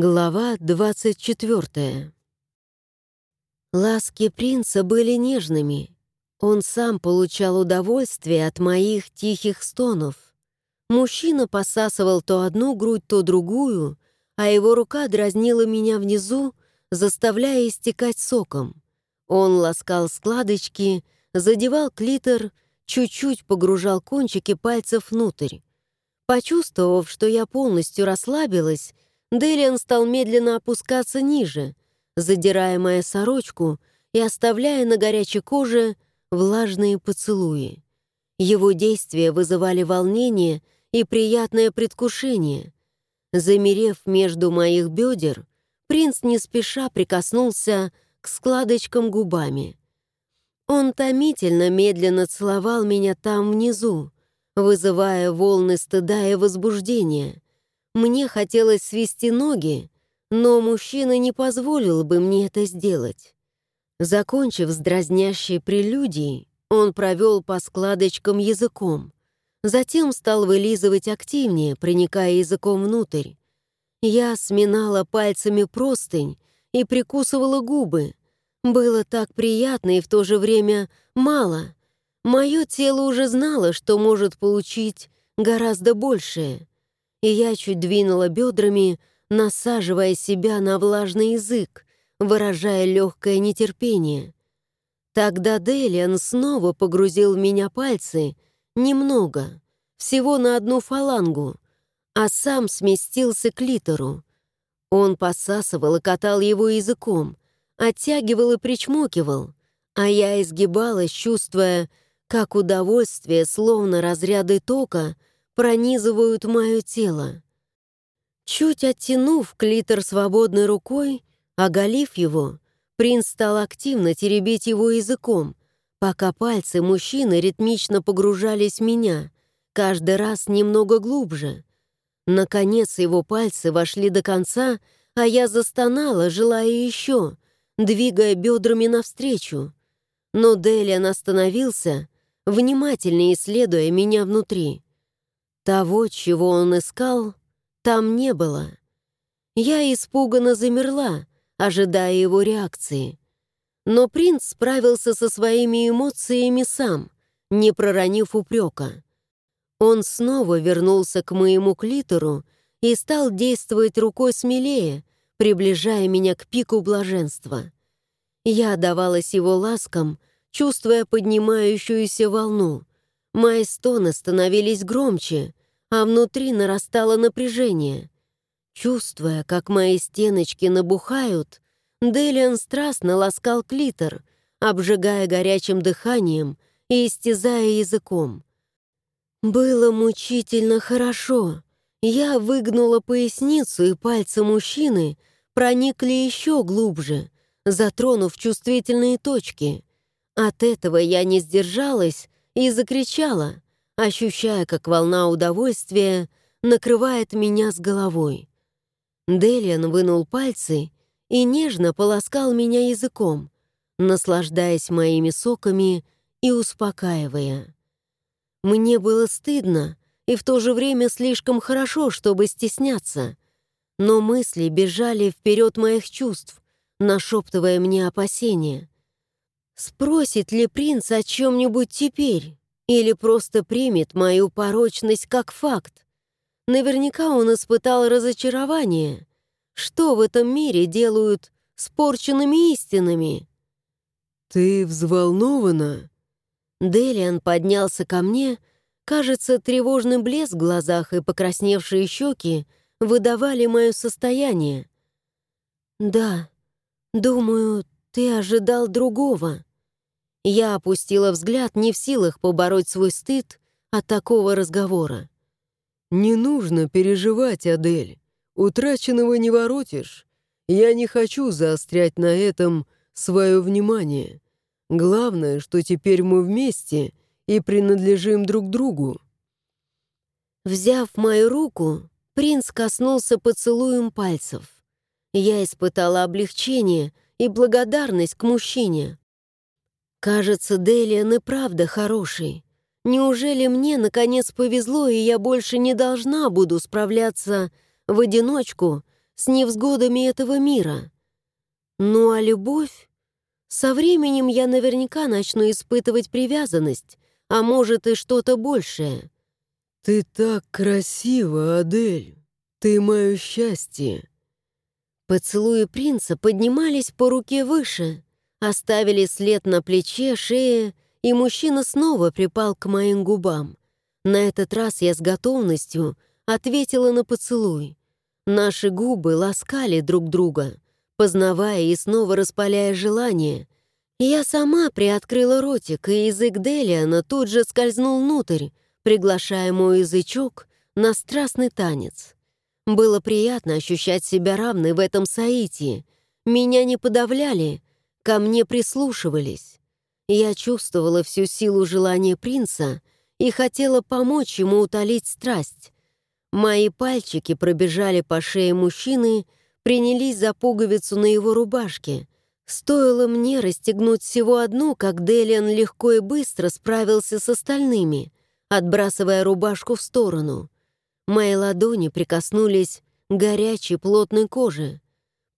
Глава 24 Ласки принца были нежными. Он сам получал удовольствие от моих тихих стонов. Мужчина посасывал то одну грудь, то другую, а его рука дразнила меня внизу, заставляя истекать соком. Он ласкал складочки, задевал клитор, чуть-чуть погружал кончики пальцев внутрь. Почувствовав, что я полностью расслабилась, Делиан стал медленно опускаться ниже, задирая мою сорочку и оставляя на горячей коже влажные поцелуи. Его действия вызывали волнение и приятное предвкушение. Замерев между моих бедер, принц не спеша прикоснулся к складочкам губами. Он томительно медленно целовал меня там внизу, вызывая волны стыда и возбуждения — мне хотелось свести ноги, но мужчина не позволил бы мне это сделать. Закончив с дразнящей прелюдией, он провел по складочкам языком, затем стал вылизывать активнее, проникая языком внутрь. Я сминала пальцами простынь и прикусывала губы. Было так приятно и в то же время мало. Мое тело уже знало, что может получить гораздо большее и я чуть двинула бедрами, насаживая себя на влажный язык, выражая легкое нетерпение. Тогда Делиан снова погрузил в меня пальцы немного, всего на одну фалангу, а сам сместился к литеру. Он посасывал и катал его языком, оттягивал и причмокивал, а я изгибалась, чувствуя, как удовольствие, словно разряды тока — пронизывают мое тело. Чуть оттянув клитор свободной рукой, оголив его, принц стал активно теребить его языком, пока пальцы мужчины ритмично погружались в меня, каждый раз немного глубже. Наконец его пальцы вошли до конца, а я застонала, желая еще, двигая бедрами навстречу. Но Делиан остановился, внимательно исследуя меня внутри. Того, чего он искал, там не было. Я испуганно замерла, ожидая его реакции. Но принц справился со своими эмоциями сам, не проронив упрека. Он снова вернулся к моему клитору и стал действовать рукой смелее, приближая меня к пику блаженства. Я давалась его ласкам, чувствуя поднимающуюся волну. Мои стоны становились громче, а внутри нарастало напряжение. Чувствуя, как мои стеночки набухают, Делиан страстно ласкал клитор, обжигая горячим дыханием и истязая языком. Было мучительно хорошо. Я выгнула поясницу, и пальцы мужчины проникли еще глубже, затронув чувствительные точки. От этого я не сдержалась и закричала — ощущая, как волна удовольствия накрывает меня с головой. Делиан вынул пальцы и нежно полоскал меня языком, наслаждаясь моими соками и успокаивая. Мне было стыдно и в то же время слишком хорошо, чтобы стесняться, но мысли бежали вперед моих чувств, нашептывая мне опасения. Спросит ли принц о чем-нибудь теперь? Или просто примет мою порочность как факт. Наверняка он испытал разочарование. Что в этом мире делают с порченными истинами? «Ты взволнована?» Делиан поднялся ко мне. Кажется, тревожный блеск в глазах и покрасневшие щеки выдавали мое состояние. «Да, думаю, ты ожидал другого». Я опустила взгляд, не в силах побороть свой стыд от такого разговора. «Не нужно переживать, Адель. Утраченного не воротишь. Я не хочу заострять на этом свое внимание. Главное, что теперь мы вместе и принадлежим друг другу». Взяв мою руку, принц коснулся поцелуем пальцев. Я испытала облегчение и благодарность к мужчине. Кажется, Делиан и правда хороший. Неужели мне, наконец, повезло, и я больше не должна буду справляться в одиночку с невзгодами этого мира. Ну а любовь? Со временем я наверняка начну испытывать привязанность, а может и что-то большее. «Ты так красива, Адель! Ты мое счастье!» Поцелуи принца поднимались по руке выше, оставили след на плече, шее, и мужчина снова припал к моим губам. На этот раз я с готовностью ответила на поцелуй. Наши губы ласкали друг друга, познавая и снова распаляя желание. Я сама приоткрыла ротик, и язык Делиана тут же скользнул внутрь, приглашая мой язычок на страстный танец. Было приятно ощущать себя равной в этом соитии. Меня не подавляли, ко мне прислушивались. Я чувствовала всю силу желания принца и хотела помочь ему утолить страсть. Мои пальчики пробежали по шее мужчины, принялись за пуговицу на его рубашке. Стоило мне расстегнуть всего одну, как Делиан легко и быстро справился с остальными, отбрасывая рубашку в сторону. Мои ладони прикоснулись к горячей плотной коже.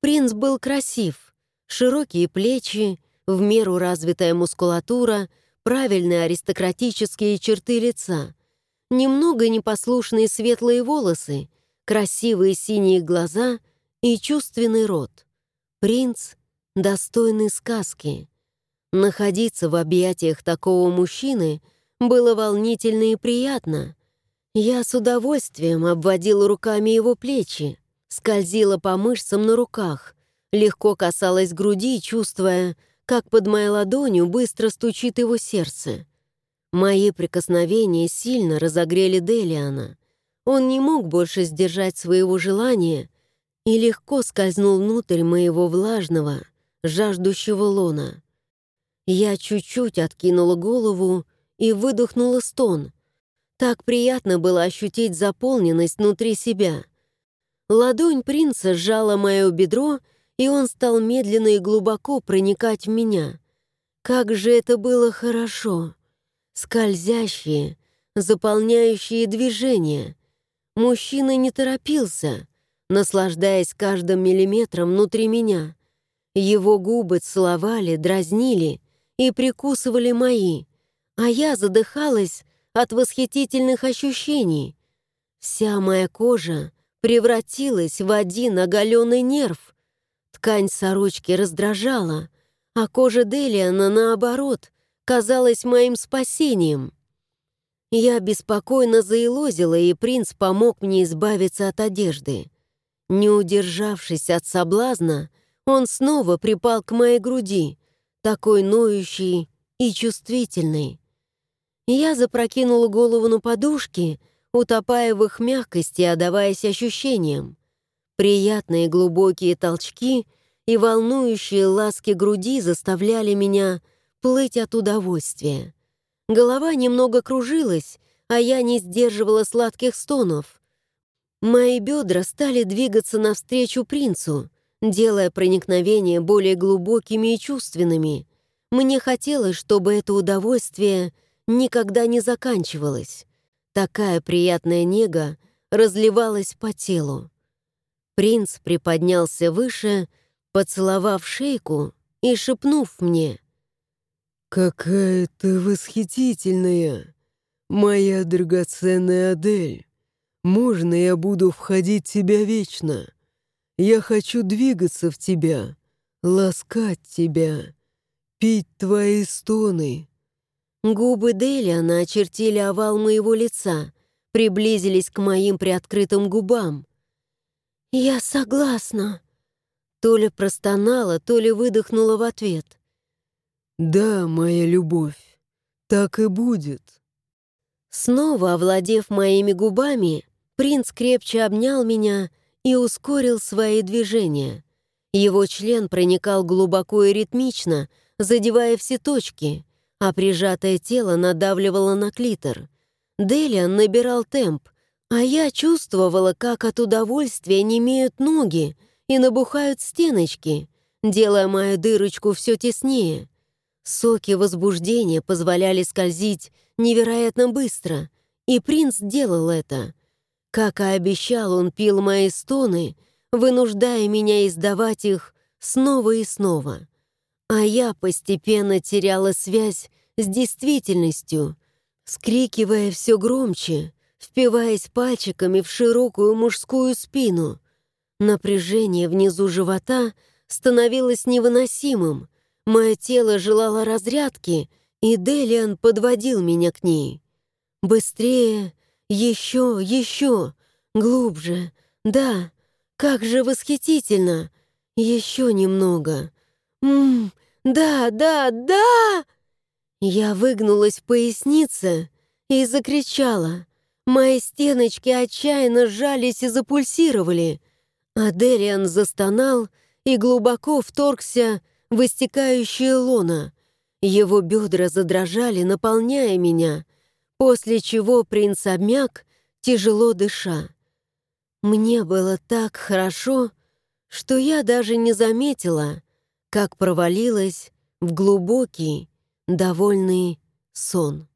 Принц был красив, широкие плечи, в меру развитая мускулатура, правильные аристократические черты лица, немного непослушные светлые волосы, красивые синие глаза и чувственный рот. Принц — достойный сказки. Находиться в объятиях такого мужчины было волнительно и приятно. Я с удовольствием обводила руками его плечи, скользила по мышцам на руках, легко касалась груди, чувствуя, как под моей ладонью быстро стучит его сердце. Мои прикосновения сильно разогрели Делиана. Он не мог больше сдержать своего желания и легко скользнул внутрь моего влажного, жаждущего лона. Я чуть-чуть откинула голову и выдохнула стон. Так приятно было ощутить заполненность внутри себя. Ладонь принца сжала мое бедро, он стал медленно и глубоко проникать в меня. Как же это было хорошо! Скользящие, заполняющие движения. Мужчина не торопился, наслаждаясь каждым миллиметром внутри меня. Его губы целовали, дразнили и прикусывали мои, а я задыхалась от восхитительных ощущений. Вся моя кожа превратилась в один оголенный нерв, Ткань сорочки раздражала, а кожа Делиана, наоборот, казалась моим спасением. Я беспокойно заилозила, и принц помог мне избавиться от одежды. Не удержавшись от соблазна, он снова припал к моей груди, такой ноющий и чувствительный. Я запрокинула голову на подушки, утопая в их мягкости, отдаваясь ощущениям. Приятные глубокие толчки и волнующие ласки груди заставляли меня плыть от удовольствия. Голова немного кружилась, а я не сдерживала сладких стонов. Мои бедра стали двигаться навстречу принцу, делая проникновения более глубокими и чувственными. Мне хотелось, чтобы это удовольствие никогда не заканчивалось. Такая приятная нега разливалась по телу. Принц приподнялся выше, поцеловав шейку и шепнув мне. «Какая ты восхитительная, моя драгоценная Адель! Можно я буду входить в тебя вечно? Я хочу двигаться в тебя, ласкать тебя, пить твои стоны». Губы Делиана очертили овал моего лица, приблизились к моим приоткрытым губам. «Я согласна», — то ли простонала, то ли выдохнула в ответ. «Да, моя любовь, так и будет». Снова овладев моими губами, принц крепче обнял меня и ускорил свои движения. Его член проникал глубоко и ритмично, задевая все точки, а прижатое тело надавливало на клитор. Делиан набирал темп, а я чувствовала, как от удовольствия немеют ноги и набухают стеночки, делая мою дырочку все теснее. Соки возбуждения позволяли скользить невероятно быстро, и принц делал это. Как и обещал, он пил мои стоны, вынуждая меня издавать их снова и снова. А я постепенно теряла связь с действительностью, скрикивая все громче, впиваясь пальчиками в широкую мужскую спину. Напряжение внизу живота становилось невыносимым. Мое тело желало разрядки, и Делиан подводил меня к ней. Быстрее, еще, еще, глубже. Да, как же восхитительно. Еще немного. Ммм, да, да, да! Я выгнулась в пояснице и закричала. Мои стеночки отчаянно сжались и запульсировали. Аделиан застонал и глубоко вторгся в истекающее лоно. Его бедра задрожали, наполняя меня, после чего принц обмяк, тяжело дыша. Мне было так хорошо, что я даже не заметила, как провалилась в глубокий, довольный сон.